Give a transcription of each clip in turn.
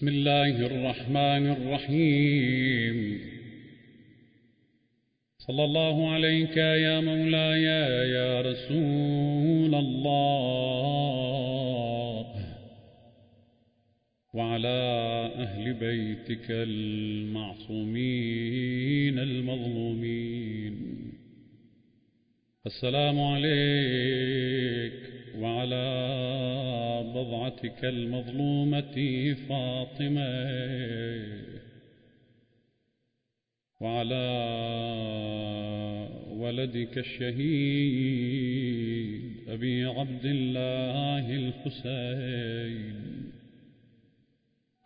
بسم الله الرحمن الرحيم. صلى الله عليك يا مولاي يا رسول الله. وعلى أهل بيتك المعصومين المظلومين. السلام عليك وعلى بضعتك المظلومة فاطمة. وعلى ولدك الشهيد أبي عبد الله الحسين.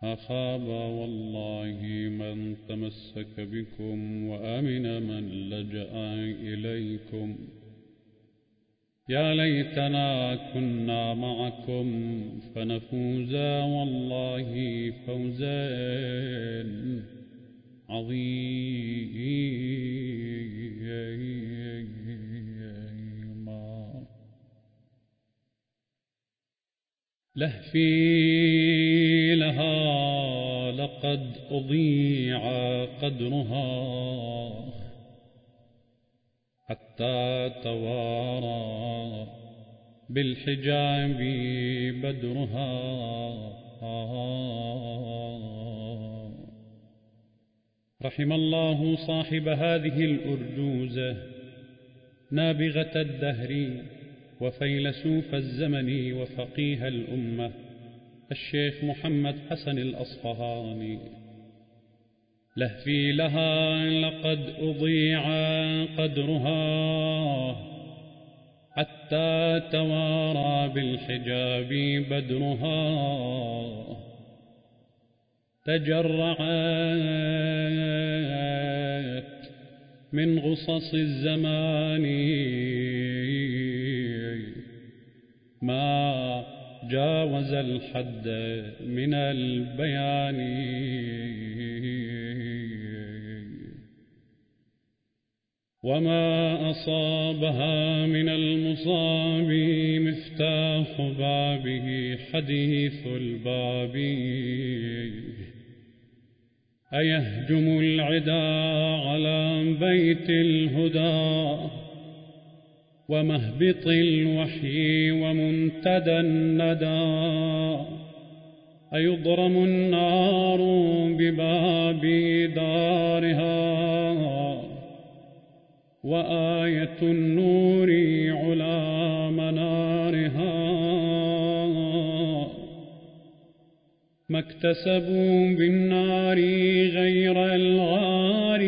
أخاب والله من تمسك بكم وأمن من لجأ إليكم. يا ليتنا كنا معكم فنفوز والله فوزا عظيما. لهفي لها لقد أضيع قدرها. حتى توارى بالحجاب بدرها. رحم الله صاحب هذه الأرجوزة نابغة الدهر وفيلسوف الزمن وفقيه الأمة الشيخ محمد حسن الأصفهاني. لهفي لها لقد أضيع قدرها حتى توارى بالحجاب بدرها تجرعت من غصص الزمان ما جاوز الحد من البيان وما أصابها من المصاب مفتاح بابه حديث الباب. أيهجم العدا على بيت الهدى ومهبط الوحي ومنتدى الندى. أيضرم النار بباب دارها وآية النور علا منارها. ما اكتسبوا بالنار غير الغار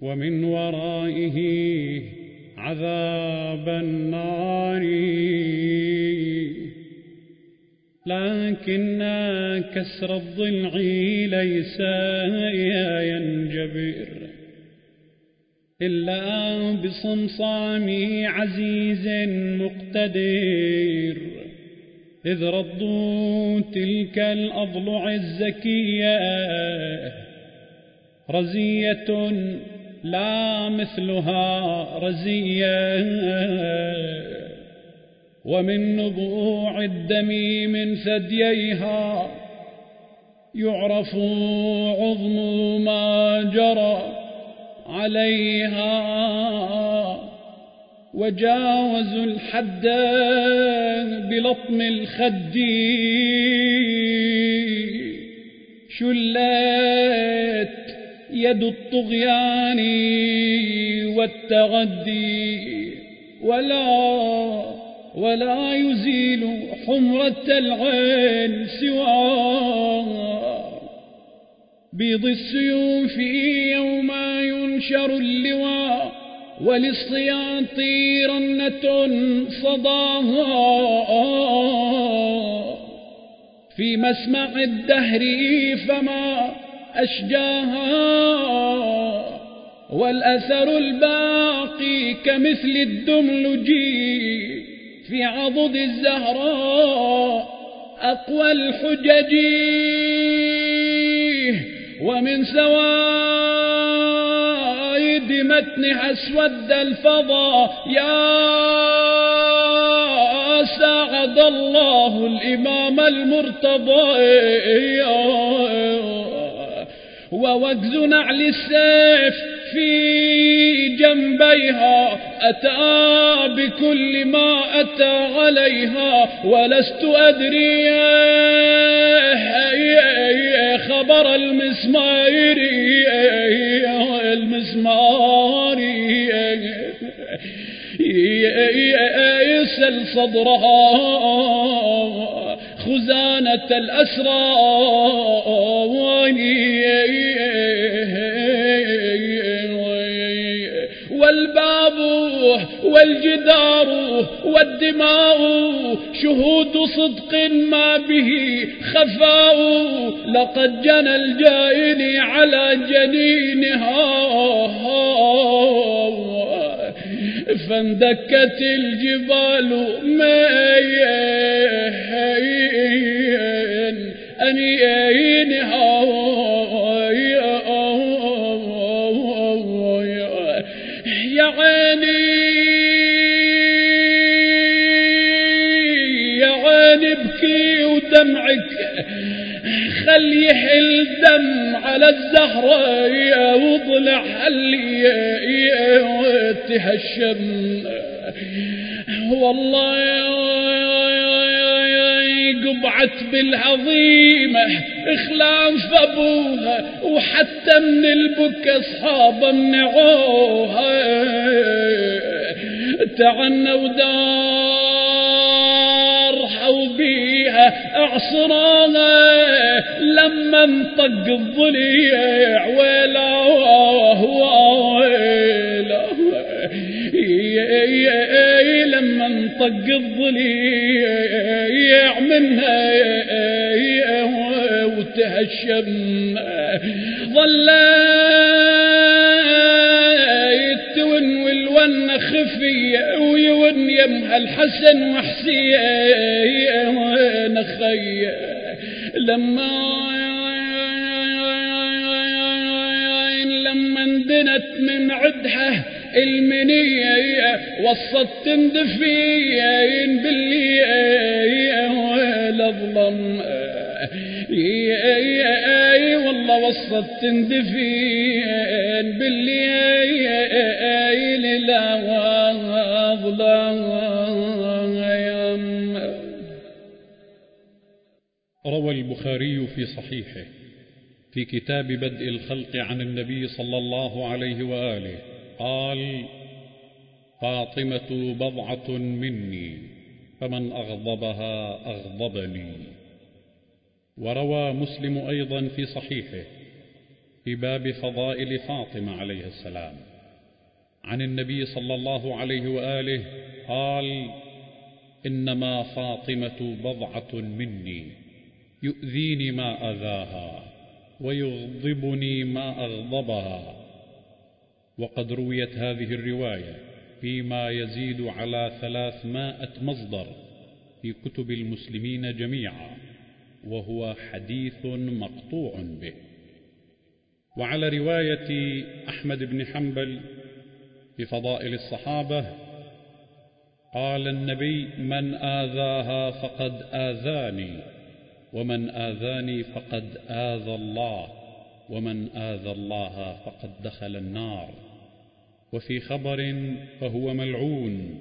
ومن ورائه عذاب النار. لكن كسر الضلع ليس ينجبر. إلا بصمصام عزيز مقتدر. إذ ردوا تلك الأضلع الزكية رزية لا مثلها رزية. ومن نبوع الدم من ثدييها يعرف عظم ما جرى. عليها وجاوزوا الحد بلطم الخد شلت يد الطغيان والتغدي ولا ولا يزيل حمرة العين سواه بيض السيوف يوم ينشر اللواء وللصياط رنة صداها. في مسمع الدهر فما أشجاها والأثر الباقي كمثل الدملج في عضد الزهراء أقوى الحجج. ومن سوائد متنها أسود الفضا يا ساعد الله الإمام المرتضى. ووجز نعل السيف في جنبيها أتى بكل ما أتى عليها. ولست أدري خبر المسمار المسمار يسل صدرها خزانة الأسرى. والباب والجدار والدماء شهود صدق ما به خفاء. لقد جنى الجائن على جنينها. فاندكت الجبال مين أنيينها يا عيني ابكي ودمعك. خلي يحل دم على الزهرة وضلع اللي تهشم والله قبعت بالعظيمة اخلاف أبوها وحتى من البكا اصحابه منعوها تعنوا دار حوبيها اعصراها لما انطق الضليع ويلا ويلا لما انطق الضليع منها وتهشم. ظليت تون والون خفية ويون يمها الحسن وحسين خي لما لما اندنت من عدها المنية وصت تندفين بالليل والظلم أي والله وصت تندفين بالليل لا واظلم روى البخاري في صحيحه في كتاب بدء الخلق عن النبي صلى الله عليه وآله. قال فاطمة بضعة مني فمن أغضبها أغضبني. وروى مسلم أيضا في صحيحه في باب فضائل فاطمة عليه السلام. عن النبي صلى الله عليه وآله قال إنما فاطمة بضعة مني يؤذيني ما أذاها ويغضبني ما أغضبها وقد رويت هذه الرواية فيما يزيد على ثلاثمائة مصدر في كتب المسلمين جميعا وهو حديث مقطوع به. وعلى رواية أحمد بن حنبل في فضائل الصحابة قال النبي من آذاها فقد آذاني ومن آذاني فقد آذى الله. ومن آذى الله فقد دخل النار. وفي خبر فهو ملعون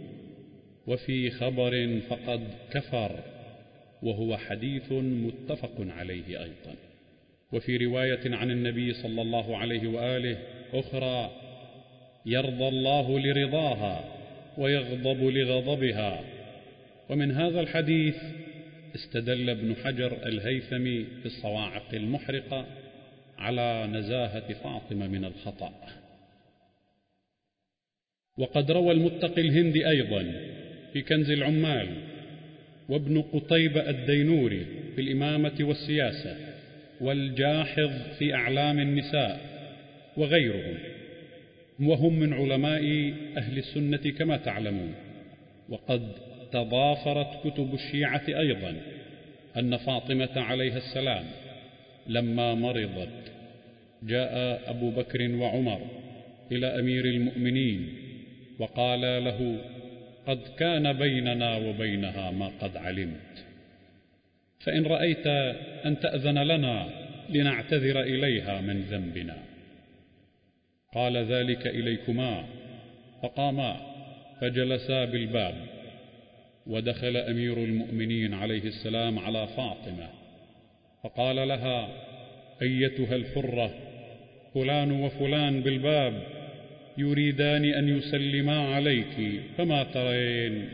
وفي خبر فقد كفر وهو حديث متفق عليه أيضا. وفي رواية عن النبي صلى الله عليه وآله أخرى يرضى الله لرضاها ويغضب لغضبها. ومن هذا الحديث استدل ابن حجر الهيثمي في الصواعق المحرقة على نزاهة فاطمة من الخطأ. وقد روى المتقي الهندي أيضا في كنز العمال وابن قطيبة الدينوري في الإمامة والسياسة والجاحظ في أعلام النساء وغيرهم وهم من علماء أهل السنة كما تعلمون. وقد تضافرت كتب الشيعة أيضا أن فاطمة عليها السلام لما مرضت جاء أبو بكر وعمر إلى أمير المؤمنين وقال له قد كان بيننا وبينها ما قد علمت. فإن رأيت أن تأذن لنا لنعتذر إليها من ذنبنا. قال ذلك إليكما. فقاما فجلسا بالباب ودخل أمير المؤمنين عليه السلام على فاطمة. فقال لها أيتها الحرة فلان وفلان بالباب يريدان أن يسلما عليك فما ترين؟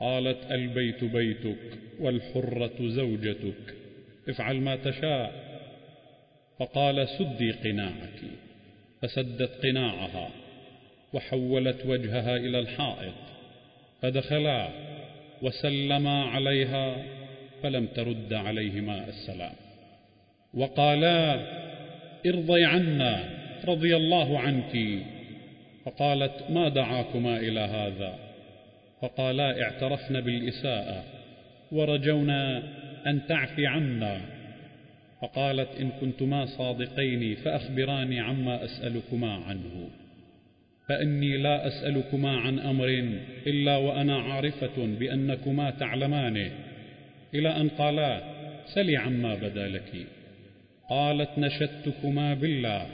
قالت البيت بيتك والحرة زوجتك افعل ما تشاء. فقال سدي قناعك. فسدت قناعها وحولت وجهها إلى الحائط فدخلا وسلما عليها فلم ترد عليهما السلام. وقالا ارضي عنا رضي الله عنك. فقالت ما دعاكما إلى هذا؟ فقالا اعترفنا بالإساءة ورجونا أن تعفي عنا. فقالت إن كنتما صادقين فأخبراني عما أسألكما عنه. فإني لا أسألكما عن أمر إلا وأنا عارفة بأنكما تعلمانه. إلى أن قالا سلي عما بدا لك. قالت نشدتكما بالله.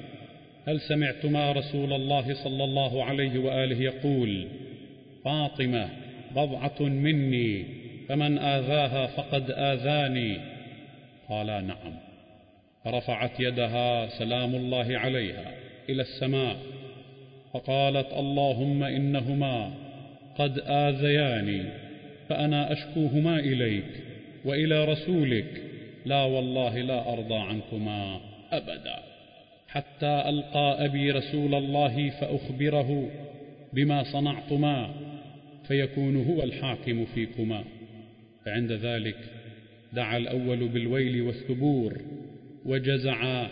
هل سمعتما رسول الله صلى الله عليه وآله يقول فاطمة بضعة مني فمن آذاها فقد آذاني. قالا نعم. فرفعت يدها سلام الله عليها إلى السماء فقالت اللهم إنهما قد آذياني فأنا أشكوهما إليك وإلى رسولك. لا والله لا أرضى عنكما أبدا. حتى ألقى أبي رسول الله فأخبره بما صنعتما فيكون هو الحاكم فيكما. فعند ذلك دعا الأول بالويل والثبور وجزع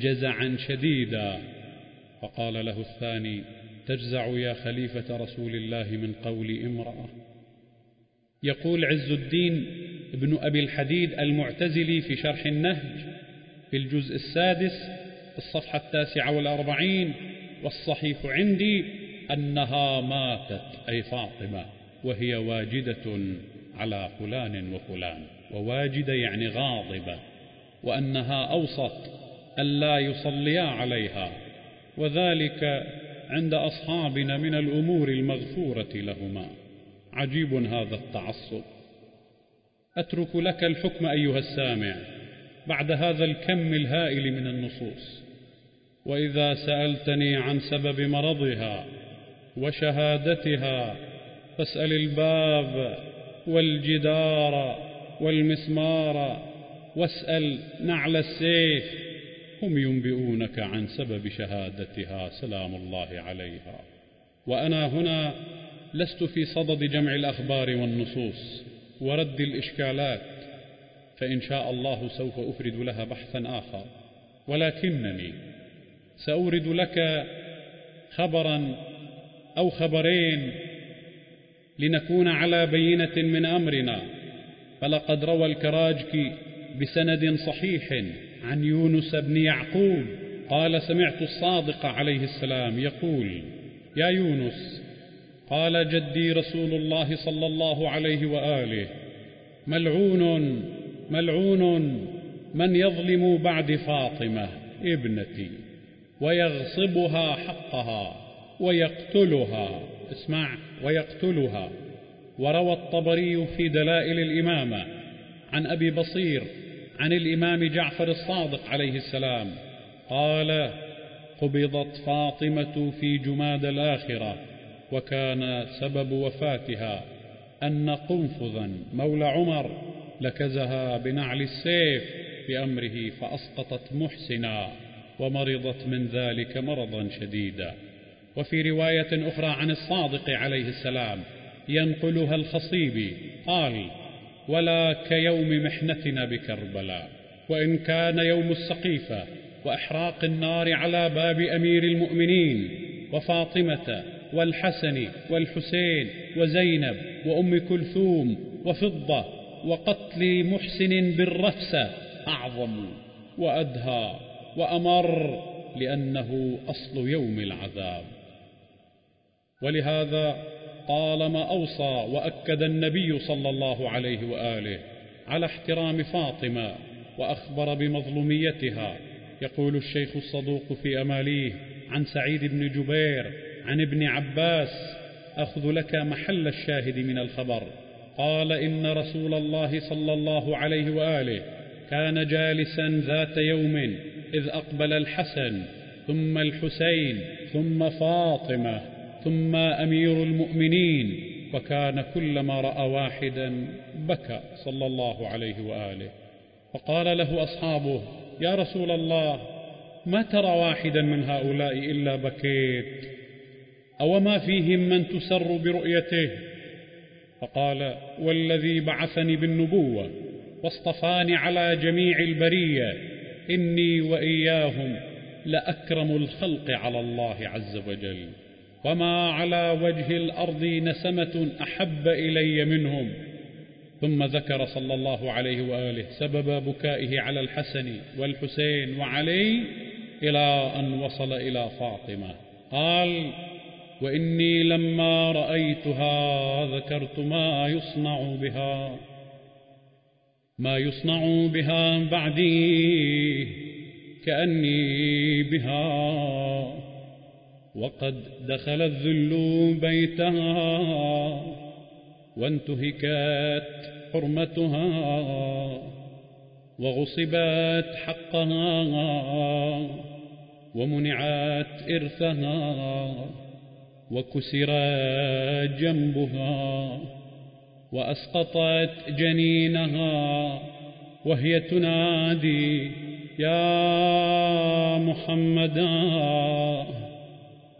جزعا شديدا. فقال له الثاني تجزع يا خليفة رسول الله من قول امرأة. يقول عز الدين ابن أبي الحديد المعتزلي في شرح النهج في الجزء السادس الصفحة التاسعة والأربعين والصحيح عندي أنها ماتت أي فاطمة وهي واجدة على فلان وفلان وواجدة يعني غاضبة وأنها أوصت ألا يصليا عليها وذلك عند أصحابنا من الأمور المغفورة لهما. عجيب هذا التعصب. أترك لك الحكم أيها السامع بعد هذا الكم الهائل من النصوص. وإذا سألتني عن سبب مرضها وشهادتها فاسأل الباب والجدار والمسمار واسأل نعل السيف هم ينبئونك عن سبب شهادتها سلام الله عليها. وأنا هنا لست في صدد جمع الأخبار والنصوص. ورد الإشكالات فإن شاء الله سوف أفرد لها بحثا آخر. ولكنني سأورد لك خبرا أو خبرين لنكون على بينة من أمرنا. فلقد روى الكراجكي بسند صحيح عن يونس بن يعقوب قال سمعت الصادق عليه السلام يقول يا يونس قال جدي رسول الله صلى الله عليه وآله ملعون ملعون من يظلم بعد فاطمة ابنتي ويغصبها حقها ويقتلها اسمع ويقتلها. وروى الطبري في دلائل الإمامة عن أبي بصير عن الإمام جعفر الصادق عليه السلام قال قبضت فاطمة في جماد الآخرة وكان سبب وفاتها أن قنفذا مولى عمر لكزها بنعل السيف بأمره فأسقطت محسنا ومرضت من ذلك مرضا شديدا. وفي رواية أخرى عن الصادق عليه السلام ينقلها الخصيبي قال ولا كيوم محنتنا بكربلاء وإن كان يوم السقيفة وإحراق النار على باب أمير المؤمنين وفاطمة والحسن والحسين وزينب وأم كلثوم وفضة وقتل محسن بالرفسة أعظم وأدهى وأمر لأنه أصل يوم العذاب. ولهذا لطالما أوصى وأكد النبي صلى الله عليه وآله على احترام فاطمة وأخبر بمظلوميتها. يقول الشيخ الصدوق في أماليه عن سعيد بن جبير عن ابن عباس أخذ لك محل الشاهد من الخبر. قال إن رسول الله صلى الله عليه وآله كان جالسا ذات يوم إذ أقبل الحسن ثم الحسين ثم فاطمة ثم أمير المؤمنين وكان كلما رأى واحدا بكى صلى الله عليه وآله. فقال له أصحابه يا رسول الله ما ترى واحدا من هؤلاء إلا بكيت؟ أو ما فيهم من تسر برؤيته؟ فقال والذي بعثني بالنبوة واصطفاني على جميع البرية إني وإياهم لأكرم الخلق على الله عز وجل. وما على وجه الأرض نسمة أحب إلي منهم. ثم ذكر صلى الله عليه وآله سبب بكائه على الحسن والحسين وعلي إلى أن وصل إلى فاطمة. قال وإني لما رأيتها ذكرت ما يصنع بها ما يصنع بها بعدي كأني بها. وقد دخل الذل بيتها وانتهكت حرمتها وغصبت حقها ومنعت إرثها. وكسر جنبها وأسقطت جنينها وهي تنادي يا محمدا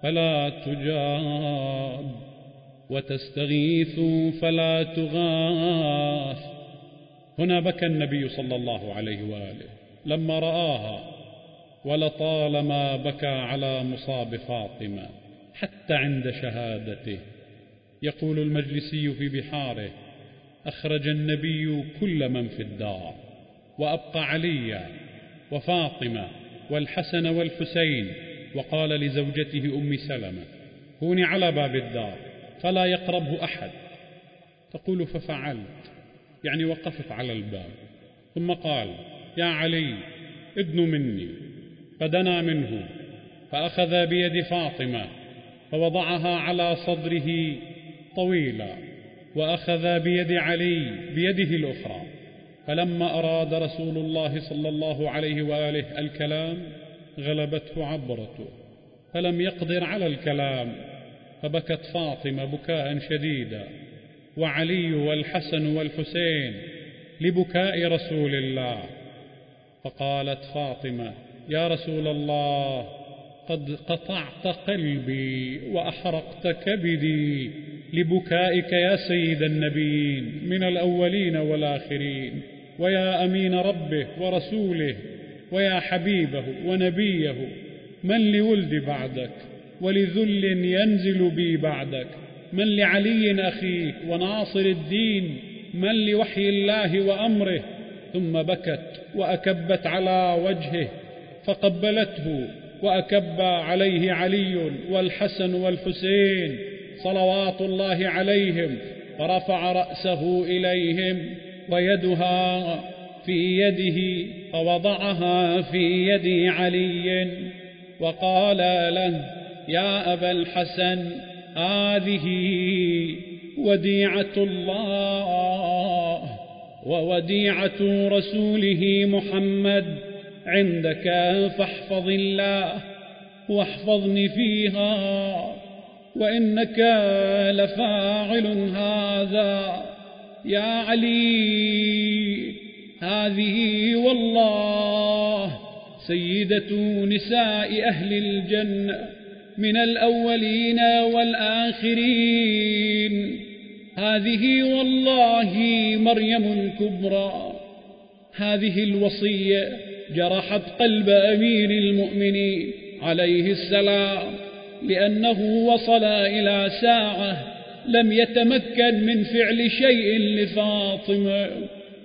فلا تجاب وتستغيث فلا تغاث. هنا بكى النبي صلى الله عليه وآله لما رآها ولطالما بكى على مصاب فاطمة. حتى عند شهادته. يقول المجلسي في بحاره أخرج النبي كل من في الدار وأبقى عليا وفاطمة والحسن والحسين وقال لزوجته أم سلمة كوني على باب الدار فلا يقربه أحد. تقول ففعلت يعني وقفت على الباب. ثم قال يا علي ادن مني فدنا منه فأخذ بيد فاطمة فوضعها على صدره طويلا وأخذ بيد علي بيده الأخرى. فلما أراد رسول الله صلى الله عليه وآله الكلام غلبته عبرته. فلم يقدر على الكلام فبكت فاطمة بكاء شديدا. وعلي والحسن والحسين لبكاء رسول الله. فقالت فاطمة يا رسول الله قد قطعت قلبي وأحرقت كبدي لبكائك يا سيد النبيين من الأولين والآخرين ويا أمين ربه ورسوله ويا حبيبه ونبيه من لولد بعدك ولذل ينزل بي بعدك من لعلي أخيك وناصر الدين من لوحي الله وأمره ثم بكت وأكبت على وجهه فقبلته وأكب عليه علي والحسن والحسين صلوات الله عليهم فرفع رأسه إليهم ويدها في يده فوضعها في يد علي وقال له يا أبا الحسن هذه وديعة الله ووديعة رسوله محمد عندك فاحفظ الله واحفظني فيها وإنك لفاعل هذا. يا علي هذه والله سيدة نساء أهل الجنة من الأولين والآخرين. هذه والله مريم الكبرى. هذه الوصية جرحت قلب أمير المؤمنين عليه السلام لأنه وصل إلى ساعة لم يتمكن من فعل شيء لفاطمة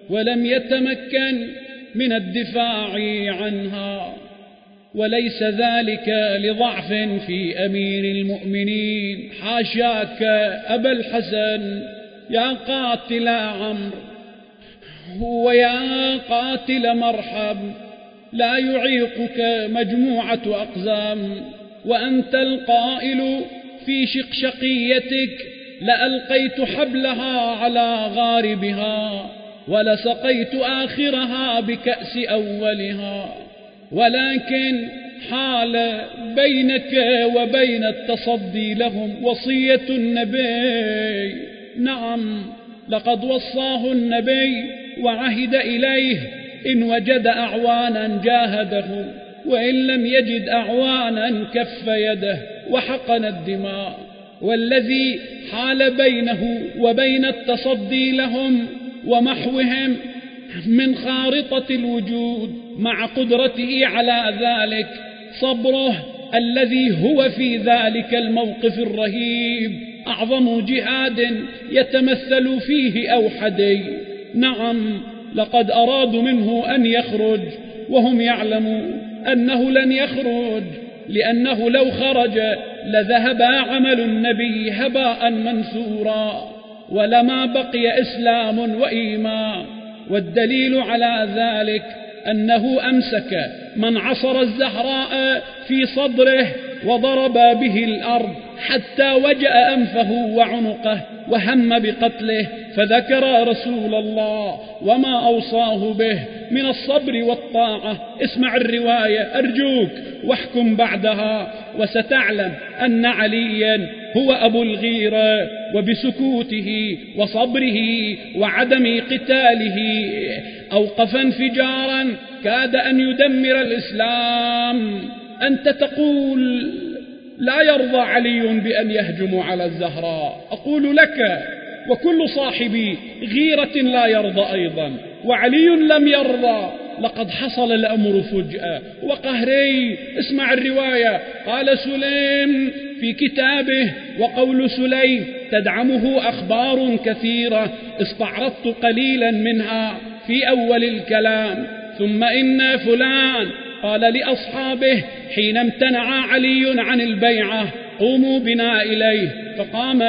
ولم يتمكن من الدفاع عنها وليس ذلك لضعف في أمير المؤمنين. حاشاك أبا الحسن يا قاتل عمرو ويا قاتل مرحب لا يعيقك مجموعة أقزام وأنت القائل في شقشقيتك لألقيت حبلها على غاربها ولسقيت آخرها بكأس أولها. ولكن حال بينك وبين التصدي لهم وصية النبي. نعم لقد وصاه النبي وعهد إليه إن وجد أعوانا جاهده وإن لم يجد أعوانا كف يده وحقن الدماء. والذي حال بينه وبين التصدي لهم ومحوهم من خارطة الوجود مع قدرته على ذلك صبره الذي هو في ذلك الموقف الرهيب. أعظم جهاد يتمثل فيه أوحدي. نعم لقد أرادوا منه أن يخرج وهم يعلمون أنه لن يخرج لأنه لو خرج لذهب عمل النبي هباء منثورا ولما بقي إسلام وإيمان. والدليل على ذلك أنه أمسك من عصر الزهراء في صدره وضرب به الأرض. حتى وجأ أنفه وعنقه وهم بقتله فذكر رسول الله وما أوصاه به من الصبر والطاعة. اسمع الرواية أرجوك واحكم بعدها وستعلم أن عليا هو أبو الغيرة وبسكوته وصبره وعدم قتاله أوقف انفجارا كاد أن يدمر الإسلام. أنت تقول لا يرضى علي بأن يهجم على الزهراء. أقول لك وكل صاحبي غيرة لا يرضى أيضا وعلي لم يرضى. لقد حصل الأمر فجأة. وقهري اسمع الرواية. قال سليم في كتابه وقول سليم تدعمه أخبار كثيرة استعرضت قليلا منها في أول الكلام. ثم إن فلان قال لأصحابه حين امتنع علي عن البيعة قوموا بنا إليه. فقام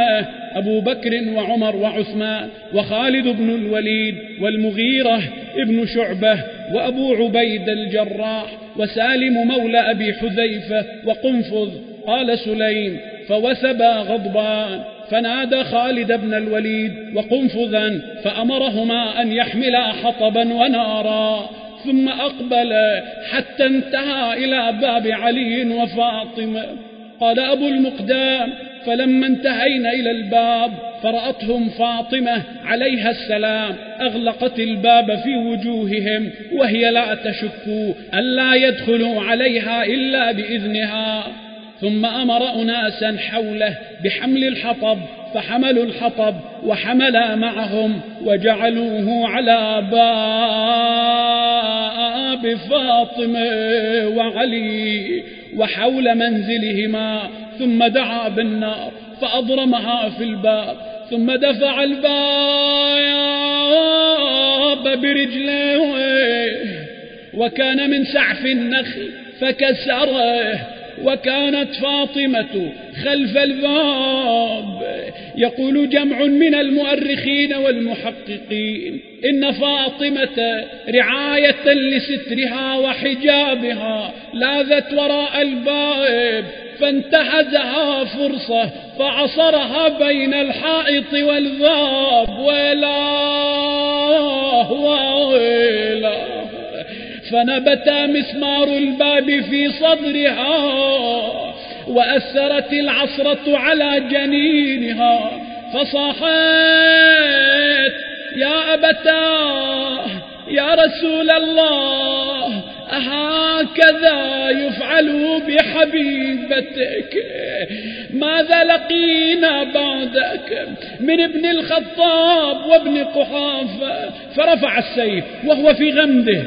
أبو بكر وعمر وعثمان وخالد بن الوليد والمغيرة ابن شعبة وأبو عبيد الجراح وسالم مولى أبي حذيفة وقنفذ. قال سليم فوثب غضبان. فنادى خالد بن الوليد وقنفذا فأمرهما أن يحملا حطبا ونارا. ثم أقبل حتى انتهى إلى باب علي وفاطمة. قال أبو المقدام فلما انتهينا إلى الباب فرأتهم فاطمة عليها السلام أغلقت الباب في وجوههم وهي لا تشك ألا يدخلوا عليها إلا بإذنها. ثم أمر أناسا حوله بحمل الحطب فحملوا الحطب وحملا معهم وجعلوه على باب فاطمة وعلي وحول منزلهما ثم دعا بالنار فأضرمها في الباب ثم دفع الباب برجليه وكان من سعف النخل فكسره وكانت فاطمة خلف الباب. يقول جمع من المؤرخين والمحققين إن فاطمة رعاية لسترها وحجابها لاذت وراء الباب فانتهزها فرصة فعصرها بين الحائط والباب. ويلاه ويلاه. فنبت مسمار الباب في صدرها وأثرت العصرة على جنينها فصاحت يا أبتاه يا رسول الله هكذا يفعل بحبيبتك. ماذا لقينا بعدك؟ من ابن الخطاب وابن قحافة. فرفع السيف وهو في غمده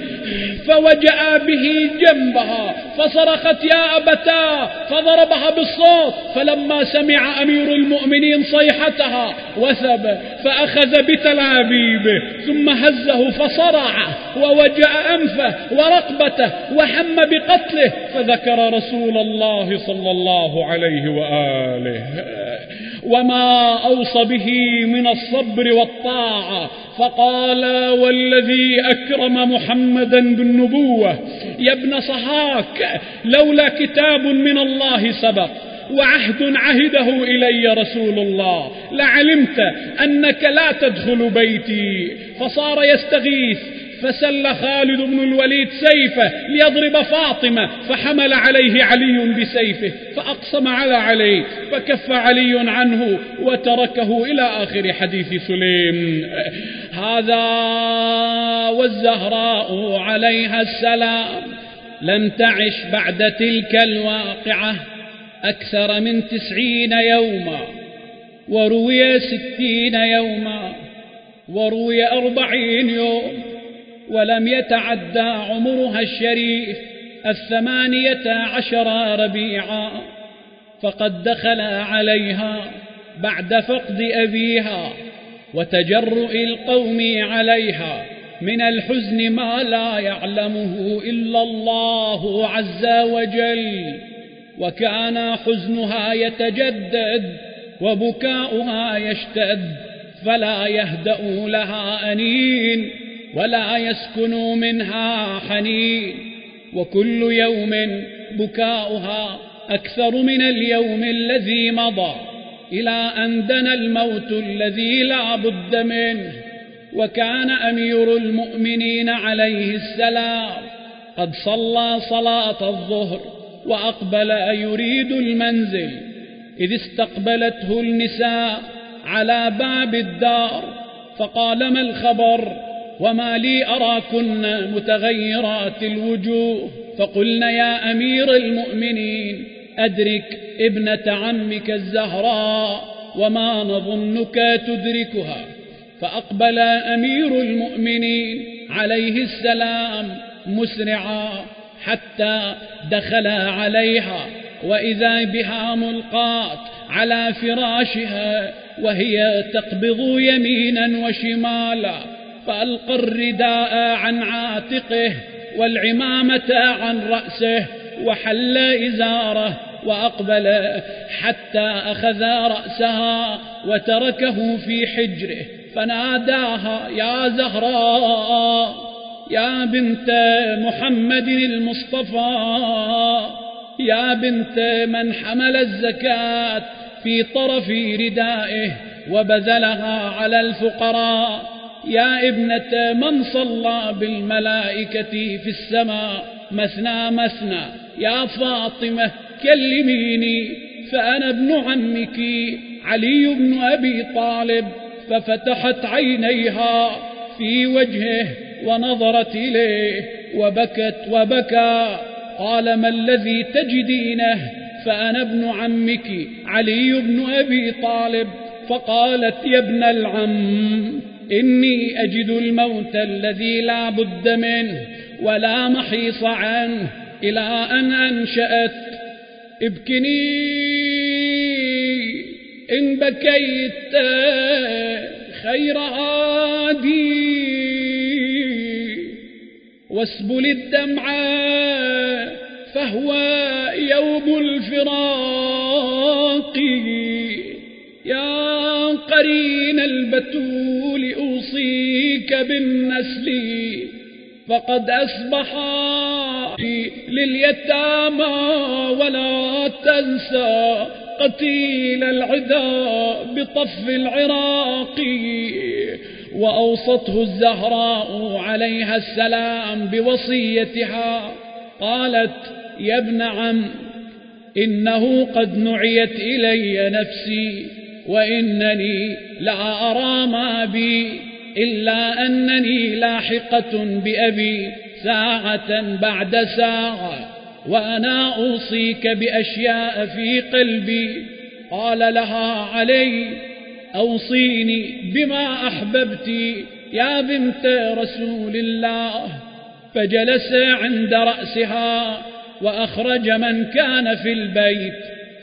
فوجأ به جنبها. فصرخت يا أبتاه. فضربها بالصوت. فلما سمع أمير المؤمنين صيحتها وثب فأخذ بتلابيبه. ثم هزه فصرعه ووجأ أنفه ورقبته وهم بقتله فذكر رسول الله صلى الله عليه وآله. وما أوصى به من الصبر والطاعة فقال والذي أكرم محمدا بالنبوة يا ابن صهاك لولا كتاب من الله سبق وعهد عهده إلي رسول الله لعلمت أنك لا تدخل بيتي. فصار يستغيث فسل خالد بن الوليد سيفه ليضرب فاطمة فحمل عليه علي بسيفه فأقسم على علي فكف علي عنه وتركه إلى آخر حديث سليم. هذا والزهراء عليها السلام. لم تعش بعد تلك الواقعة أكثر من تسعين يوما. وروي ستين يوما. وروي أربعين يوم ولم يتعدى عمرها الشريف الثمانية عشر ربيعا فقد دخل عليها بعد فقد أبيها وتجرؤ القوم عليها من الحزن ما لا يعلمه إلا الله عز وجل وكان حزنها يتجدد وبكاؤها يشتد فلا يهدأ لها أنين ولا يسكن منها حنين. وكل يوم بكاؤها أكثر من اليوم الذي مضى إلى أن دنا الموت الذي لا بد منه. وكان أمير المؤمنين عليه السلام قد صلى صلاة الظهر وأقبل يريد المنزل إذ استقبلته النساء على باب الدار فقال ما الخبر؟ وما لي أراكن متغيرات الوجوه. فقلن يا أمير المؤمنين أدرك ابنة عمك الزهراء وما نظنك تدركها. فأقبل أمير المؤمنين عليه السلام مسرعا حتى دخل عليها. وإذا بها ملقاة على فراشها وهي تقبض يمينا وشمالا. فألقى الرداء عن عاتقه والعمامة عن رأسه وحل إزاره وأقبل حتى أخذ رأسها وتركه في حجره فناداها يا زهراء يا بنت محمد المصطفى يا بنت من حمل الزكاة في طرف ردائه وبذلها على الفقراء يا ابنة من صلى بالملائكة في السماء؟ مثنى مثنى يا فاطمة كلميني فأنا ابن عمك. علي بن أبي طالب ففتحت عينيها في وجهه ونظرت إليه وبكت وبكى. قال ما الذي تجدينه؟ فأنا ابن عمك. علي بن أبي طالب فقالت يا ابن العم. إني أجد الموت الذي لا بد منه ولا محيص عنه إلى أن أنشأت. ابكني إن بكيت خير هادي واسبل الدمع فهو يوم الفراق. يا قرين البتول أوصيك بالنسل فقد أصبح لليتامى ولا تنسى قتيل العدا بطف العراق وأوصته الزهراء عليها السلام بوصيتها. قالت يا ابن عم إنه قد نعيت إلي نفسي وإنني لا أرى ما بي. إلا أنني لاحقة بأبي ساعة بعد ساعة وأنا أوصيك بأشياء في قلبي. قال لها علي أوصيني بما أحببت يا بنت رسول الله. فجلس عند رأسها وأخرج من كان في البيت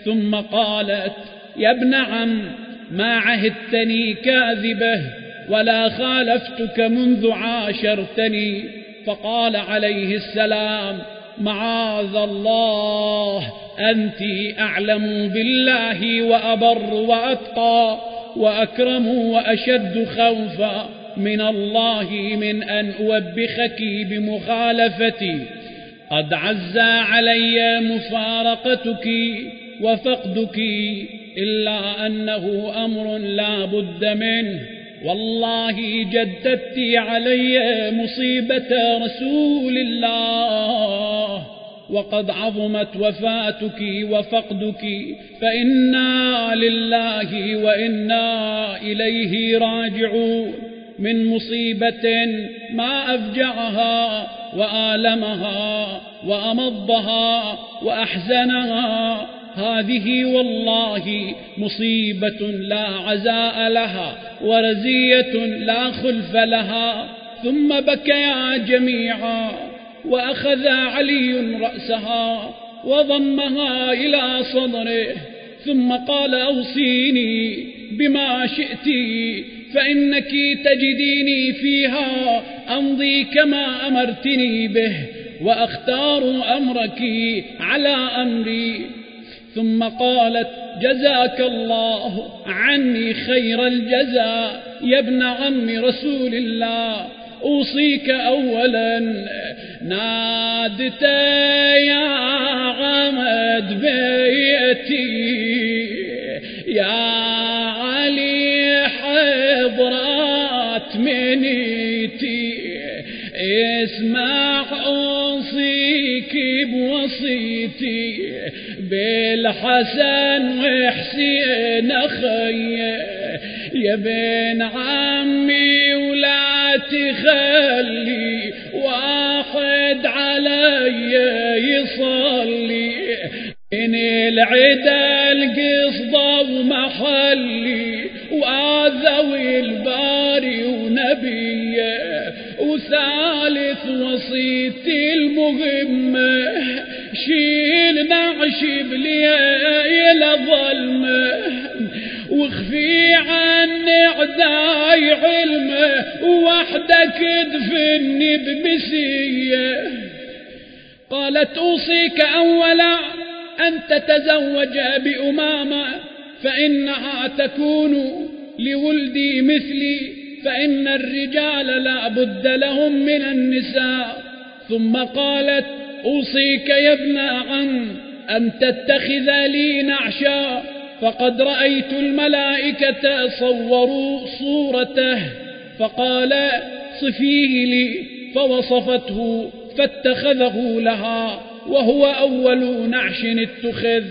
ثم قالت يا ابن عم ما عهدتني كاذبة. ولا خالفتك منذ عاشرتني. فقال عليه السلام معاذ الله أنت أعلم بالله وأبر وأتقى وأكرم وأشد خوفا من الله من أن أوبخك بمخالفتي. قد عز علي مفارقتك وفقدك إلا أنه أمر لا بد منه. والله جددت علي مصيبة رسول الله. وقد عظمت وفاتك وفقدك فإنا لله وإنا إليه راجعون. من مصيبة ما أفجعها وآلمها وأمضها وأحزنها هذه والله مصيبة لا عزاء لها ورزية لا خلف لها. ثم بكيا جميعا وأخذ علي رأسها وضمها إلى صدره. ثم قال أوصيني بما شئت فإنك تجديني فيها أمضي كما أمرتني به وأختار أمرك على أمري. ثم قالت جزاك الله عني خير الجزاء يا ابن عم رسول الله. أوصيك أولا. نادت يا عمد بيتي. يا علي حضرات منيتي اسمع أوصيك بوصيتي بالحسن وحسين أخي. يا بن عمي ولا تخلي واحد علي يصلي. من العدا بمسيه قالت أوصيك أولا أن تتزوج بأمامة فإنها تكون لولدي مثلي فإن الرجال لا بد لهم من النساء. ثم قالت أوصيك يا ابن عم أن تتخذ لي نعشا. فقد رأيت الملائكة صوروا صورته فقال صفيه لي. فوصفته فاتخذه لها وهو أول نعش اتخذ.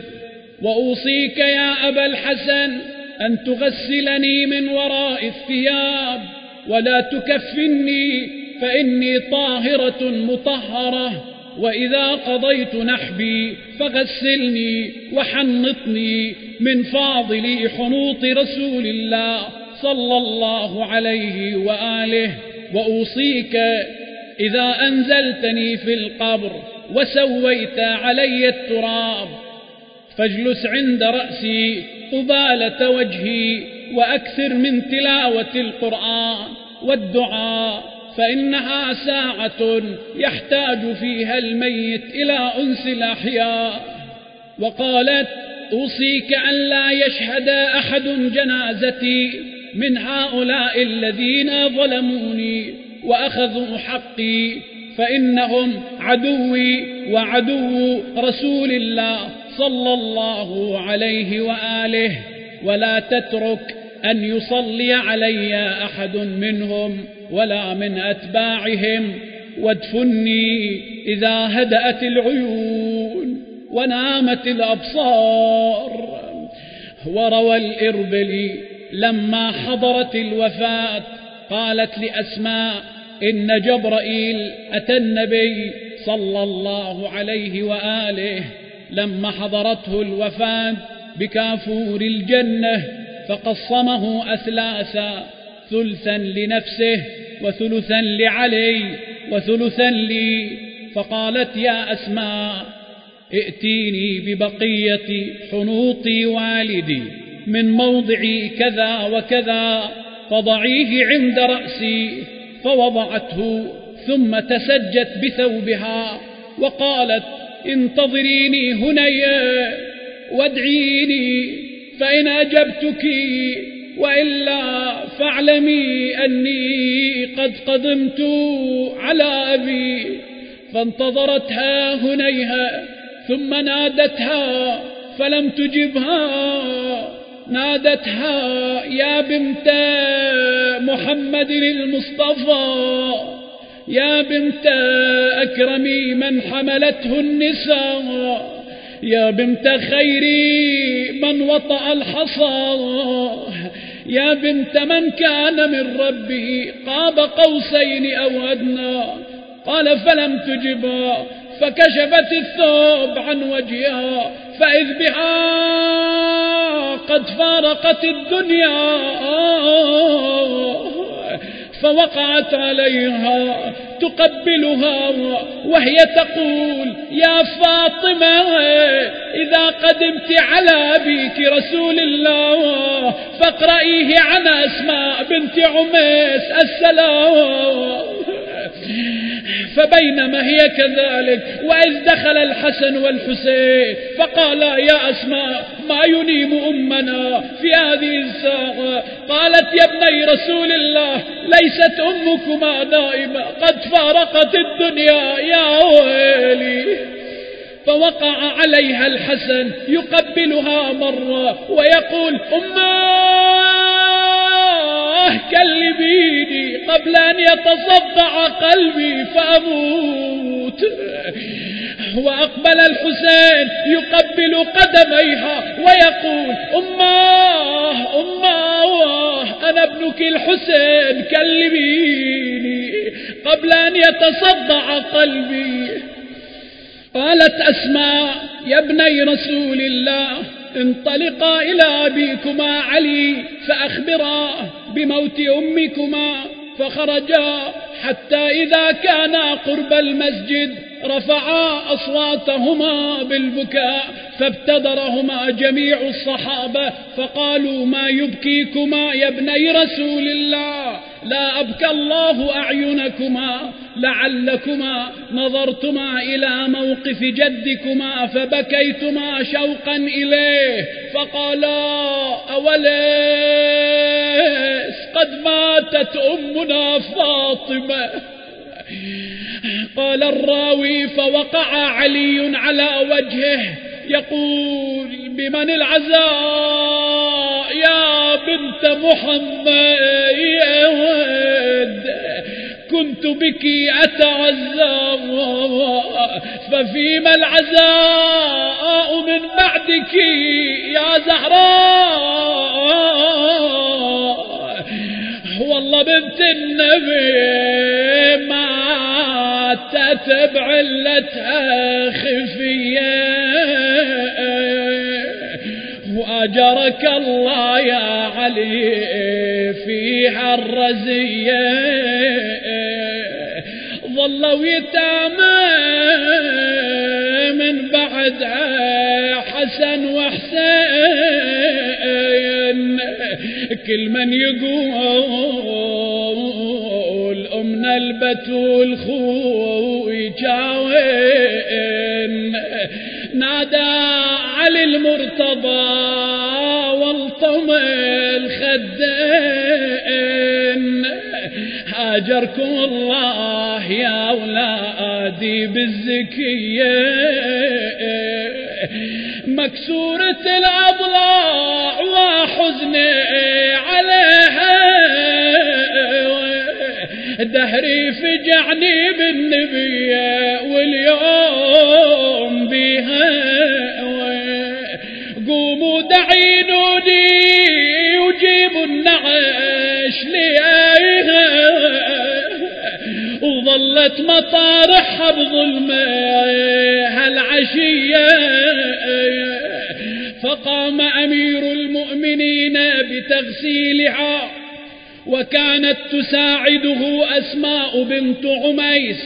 وأوصيك يا أبا الحسن أن تغسلني من وراء الثياب ولا تكفني فإني طاهرة مطهرة. وإذا قضيت نحبي فغسلني وحنطني من فاضل حنوط رسول الله صلى الله عليه وآله. وأوصيك إذا أنزلتني في القبر وسويت علي التراب فاجلس عند رأسي قبالة وجهي وأكثر من تلاوة القرآن والدعاء فإنها ساعة يحتاج فيها الميت إلى أنس الأحياء. وقالت أوصيك أن لا يشهد أحد جنازتي من هؤلاء الذين ظلموني. وأخذوا حقي فإنهم عدوي وعدو رسول الله صلى الله عليه وآله. ولا تترك أن يصلي علي أحد منهم ولا من أتباعهم. وادفني إذا هدأت العيون ونامت الأبصار. وروى الإربلي لما حضرت الوفاة قالت لأسماء إن جبرائيل أتى النبي صلى الله عليه وآله لما حضرته الوفاة بكافور الجنة فقصمه أثلاثا ثلثا لنفسه وثلثا لعلي وثلثا لي فقالت يا أسماء ائتيني ببقية حنوط والدي من موضع كذا وكذا فضعيه عند رأسي فوضعته ثم تسجت بثوبها وقالت انتظريني هنيا وادعيني فإن أجبتك وإلا فاعلمي أني قد قدمت على أبي. فانتظرتها هنيها ثم نادتها فلم تجبها نادتها يا بنت محمد المصطفى. يا بنت أكرمي من حملته النساء. يا بنت خيري من وطأ الحصى. يا بنت من كان من ربه قاب قوسين أو أدنى. قال فلم تجبا فكشفت الثوب عن وجهها. فإذ بها قد فارقت الدنيا فوقعت عليها تقبلها وهي تقول يا فاطمة إذا قدمت على أبيك رسول الله فاقرأيه عن أسماء بنت عميس السلام. فبينما هي كذلك وإذ دخل الحسن والحسين فقالا يا أسماء ما ينيم أمنا في هذه الساعة؟ قالت يا ابني رسول الله ليست أمكما نائمة قد فارقت الدنيا يا ويلي. فوقع عليها الحسن يقبلها مرة ويقول أماه كلميني قبل أن يتصدع قلبي فأموت. وأقبل الحسين يقبل قدميها ويقول أماه أماه أنا ابنك الحسين كلميني قبل أن يتصدع قلبي. قالت أسماء يا ابني رسول الله انطلقا إلى أبيكما علي فأخبرا بموت أمكما فخرجا حتى إذا كانا قرب المسجد رفعا أصواتهما بالبكاء فابتدرهما جميع الصحابة فقالوا ما يبكيكما يا ابني رسول الله لا أبكى الله أعينكما لعلكما نظرتما إلى موقف جدكما فبكيتما شوقا إليه فقالا أوليس قد ماتت أمنا فاطمة؟ قال الراوي فوقع علي على وجهه يقول بمن العزاء يا بنت محمد؟ كنت بك أتعزى. ففيما العزاء من بعدك يا زهراء؟ والله بنت النبي ماتت بعلتها خفية. وأجرك الله يا علي فيها الرزية. ظلوا يتامى من بعد حسن وحسين. كل من يقول أمنا البتول خوي جاوين. نادى علي المرتضى والطم الخدين. هاجركم الله يا أولادي بالزكية. مكسورة الأضلاع وحزني عليها دهري فجعني بالنبي واليوم بها قوموا دعينوني وجيبوا النعش ليها وظلت مطارحها بظلمة هالعشية. فقام أمير المؤمنين بتغسيلها وكانت تساعده أسماء بنت عميس.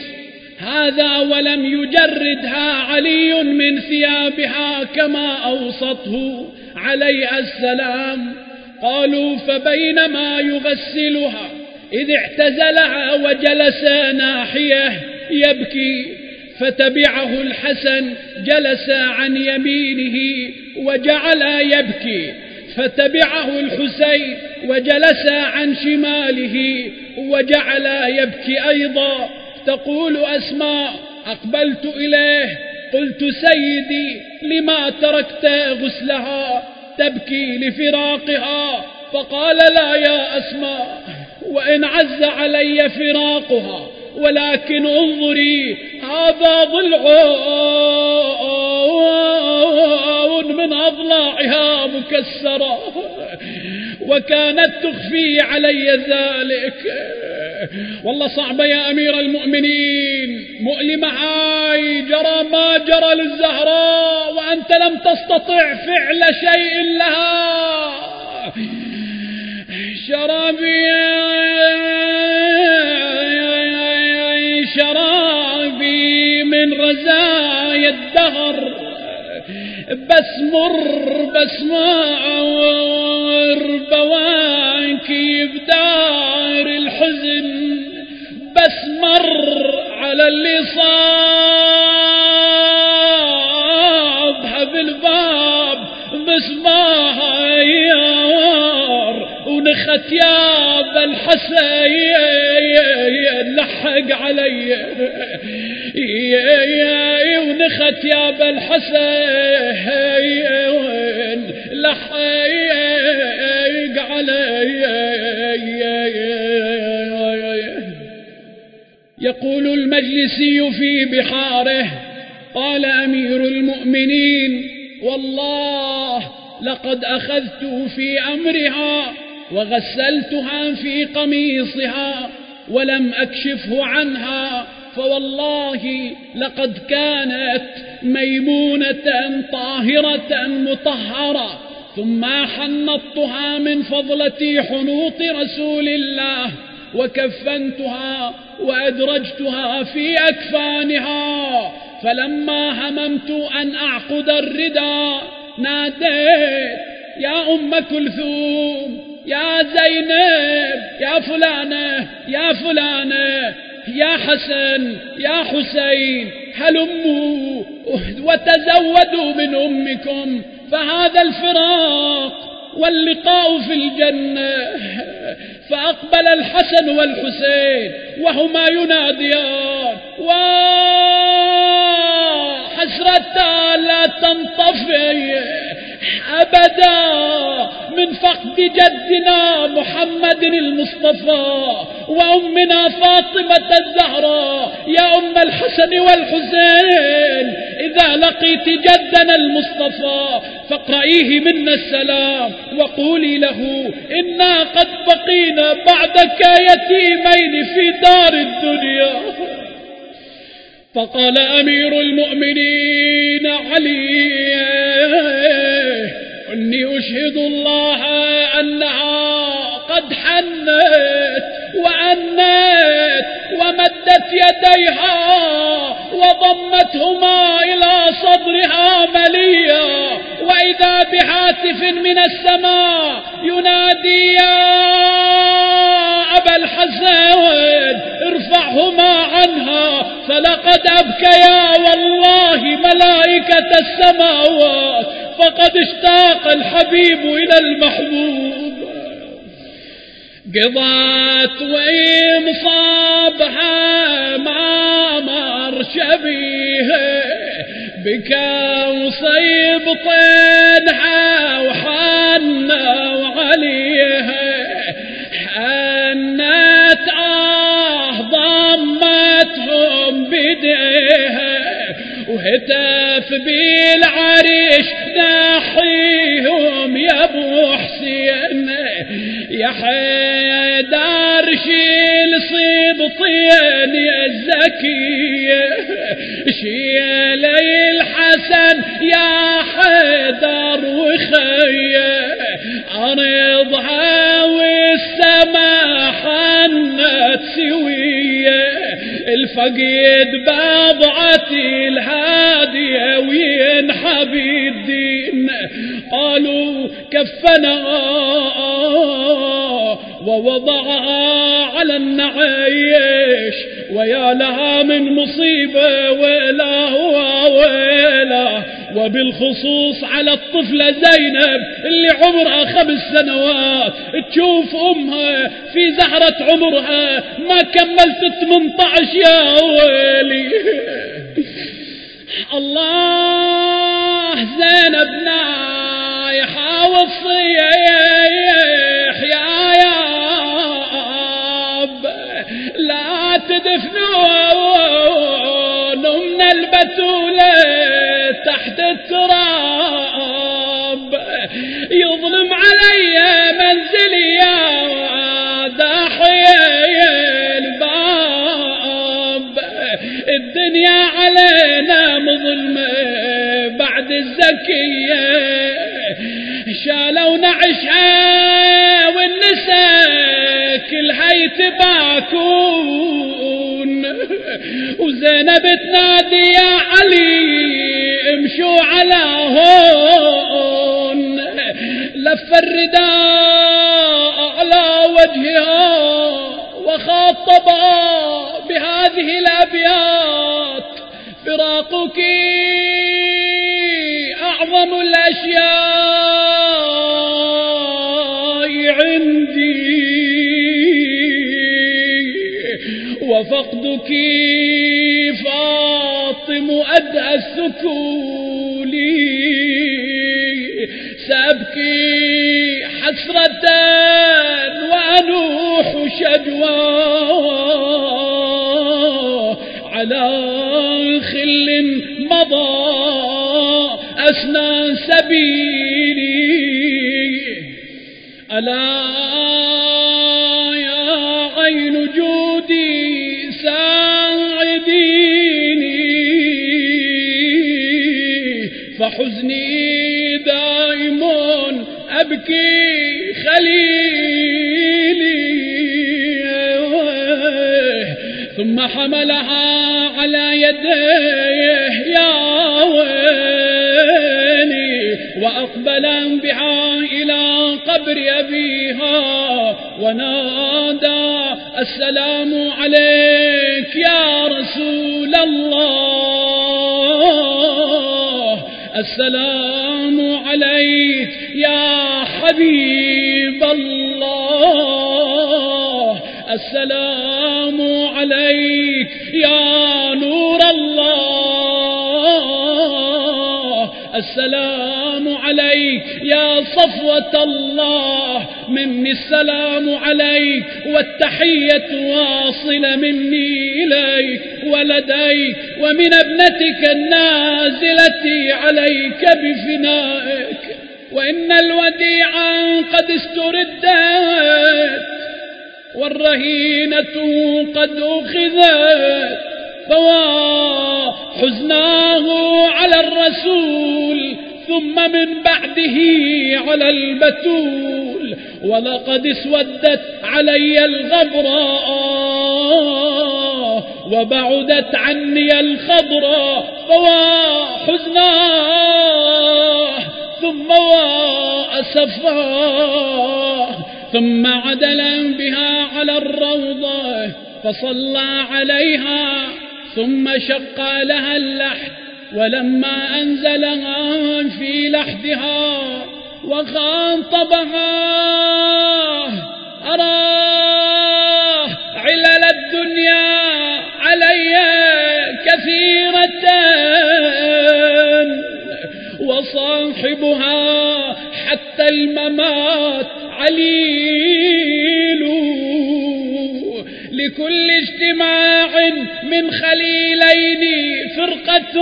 هذا ولم يجردها علي من ثيابها كما أوصته عليه السلام. قالوا فبينما يغسلها إذ اعتزلها وجلس ناحية يبكي فتبعه الحسن جلس عن يمينه وجعل يبكي. فتبعه الحسين وجلس عن شماله وجعل يبكي أيضا. تقول أسماء أقبلت إليه. قلت سيدي لما تركت غسلها تبكي لفراقها؟ فقال لا يا أسماء وإن عز علي فراقها ولكن انظري هذا ضلع. من أضلاعها مكسرة وكانت تخفي علي ذلك. والله صعبة يا أمير المؤمنين مؤلمة هاي جرى ما جرى للزهراء وأنت لم تستطع فعل شيء لها. شرابي بس مر بس مر بواكي بدار الحزن بس مر على اللي صابها بالباب بس ونخت يا بالحسن لحق علي. ونخت يا بالحسن لحق علي. يقول المجلسي في بحاره قال أمير المؤمنين والله لقد أخذت في أمرها وغسلتها في قميصها ولم أكشفه عنها فوالله لقد كانت ميمونة طاهرة مطهرة ثم حنطتها من فضلة حنوط رسول الله وكفنتها وأدرجتها في أكفانها فلما هممت أن أعقد الرداء ناديت يا أم كلثوم! يا زينب يا فلانة يا فلانة يا حسن يا حسين هلموا وتزودوا من أمكم؟ فهذا الفراق واللقاء في الجنة. فأقبل الحسن والحسين وهما يناديان وحسرتا لا تنطفئ. أبدا من فقد جدنا محمد المصطفى وأمنا فاطمة الزهراء يا أم الحسن والحسين إذا لقيت جدنا المصطفى فاقرئيه منا السلام وقولي له إنا قد بقينا بعدك يتيمين في دار الدنيا. فقال أمير المؤمنين علي إني أشهد الله أنها قد حنت وأنت ومدت يديها وضمتهما إلى صدرها مليا وإذا بهاتف من السماء ينادي يا أبا الحسن ارفعهما عنها فلقد أبكيا والله ملائكة السماوات فقد اشتاق الحبيب إلى المحبوب. قضت وإم صابها ما مر شبيه بكى وصيب طينها وحنا وعليها حنت آه ضمتهم بديها وهتف بالعريش ناحيهم يا ابو حسين يا حيدر شيل صيبطين يا الزكية شيل الحسن يا حيدر وخية عرضها والسماء سوية. الفقيد بضعتي الهادية وينحب الدين؟ قالوا كفنا. ووضعها على النعيش. ويا لها من مصيبة ولا ويلا وبالخصوص على الطفلة زينب اللي عمرها خمس سنوات. تشوف أمها في زهرة عمرها ما كملت 18 يا ويلي. الله زينب نايحة وصيح يا ياب لا تدفنون من البتولة تحت التراب. يظلم علي منزلي يا داحية الباب. الدنيا علينا مظلمة بعد الزكية. شالوا نعشها والنساء كلها يتباكون وزينب تنادي يا علي على هون لف الرداء على وجهها وخاطبها بهذه الأبيات. فراقك أعظم الأشياء عندي. وفقدك فاطم أدهى السكول سأبكي حسرة وأنوح شجوى على خل مضى أسنى سبيلي أبكي خليلي. ثم حملها على يديه يا ويلي. وأقبل بها إلى قبر أبيها. ونادى السلام عليك يا رسول الله. السلام عليك يا حبيب الله السلام عليك يا نور الله. السلام عليك يا صفوة الله مني السلام عليك والتحية واصلة مني إليك ولديك ومن ابنتك النازلة عليك بفنائك. وإن الوديعة قد استردت والرهينة قد أخذت فوا حزناه على الرسول ثم من بعده على البتول ولقد اسودت علي الغبراء وبعدت عني الخضراء فوا حزناه ثم وأسفاه ثم عدلا بها على الروضة فصلى عليها ثم شق لها اللحد ولما أنزلها في لحدها وخاطبها وصاحبها حتى الممات عليل. لكل اجتماع من خليلين فرقة.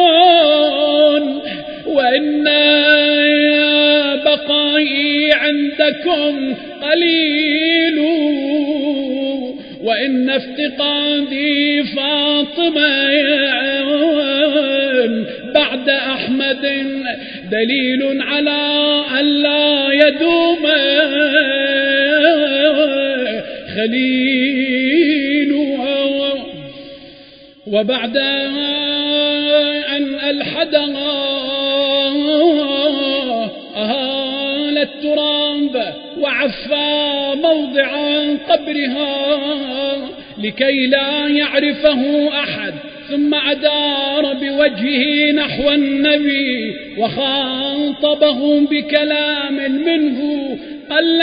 وإن بقائي عندكم قليل. وإن افتقادي فاطمة. بعد أحمد دليل على أن لا يدوم. خليل وبعد أن ألحدها أهال التراب وعفى موضع قبرها لكي لا يعرفه أحد. ثم أدار بوجهه نحو النبي وخاطبه بكلام منه قال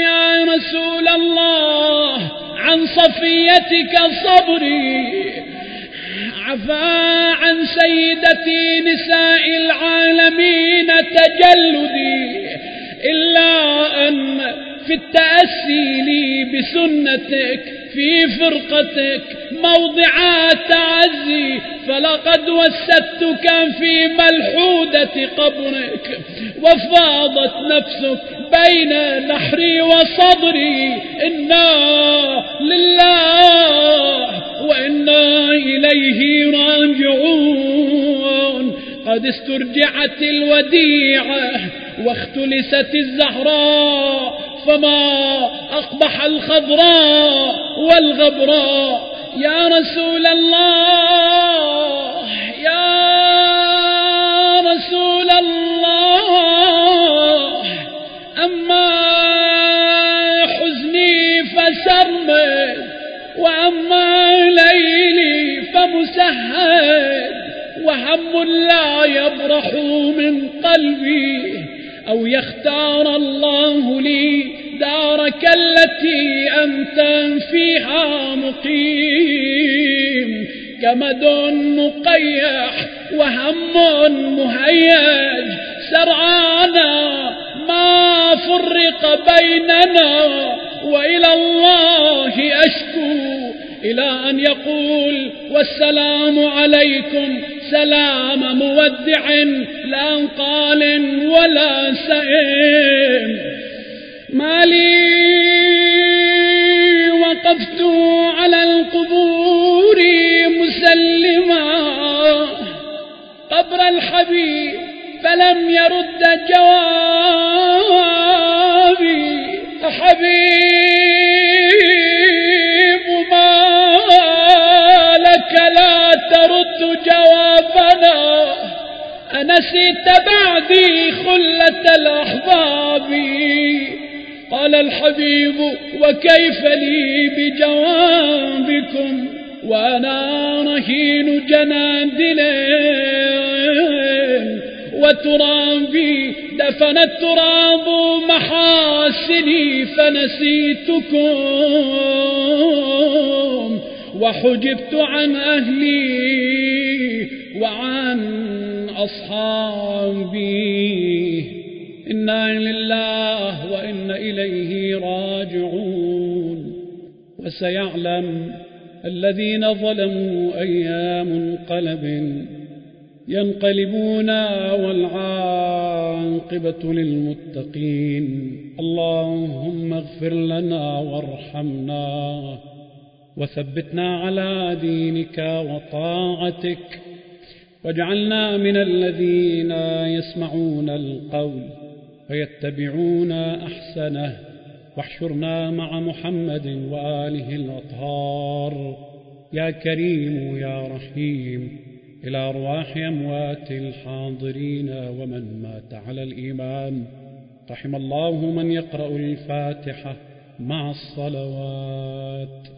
يا رسول الله عن صفيتك صبري. عفا عن سيدتي نساء العالمين تجلدي. إلا أن في التأسي لي بسنتك. في فرقتك موضع تعزي فلقد وسدتك في ملحودة قبرك وفاضت نفسك بين نحري وصدري إنا لله وإنا إليه راجعون. قد استرجعت الوديعة واختلست الزهراء فما أقبح الخضراء والغبراء يا رسول الله يا رسول الله أما حزني فسرمد وأما ليلي فمسهد وهم لا يبرح من قلبي. أو يختار الله لي دارك التي أنت فيها مقيم كمد مقيح وهم مهيج سرعانا ما فرق بيننا وإلى الله أشكو إلى أن يقول والسلام عليكم سلام مودع لا قال ولا سئم. ما لي وقفت على القبور مسلما. قبر الحبيب فلم يرد جوابي. حبيب أنسيت بعدي خلة الأحباب. قال الحبيب وكيف لي بجوابكم؟ وأنا رهين جنادلين وترابي دفن التراب محاسني فنسيتكم. وحجبت عن أهلي وعن أصحابي. إنا لله وإنا إليه راجعون. وسيعلم الذين ظلموا أي منقلب ينقلبون والعاقبة للمتقين. اللهم اغفر لنا وارحمنا وثبتنا على دينك وطاعتك. واجعلنا من الذين يسمعون القول ويتبعون أحسنه واحشرنا مع محمد وآله الأطهار. يا كريم يا رحيم إلى أرواح أموات الحاضرين ومن مات على الإيمان. رحم الله من يقرأ الفاتحة مع الصلوات.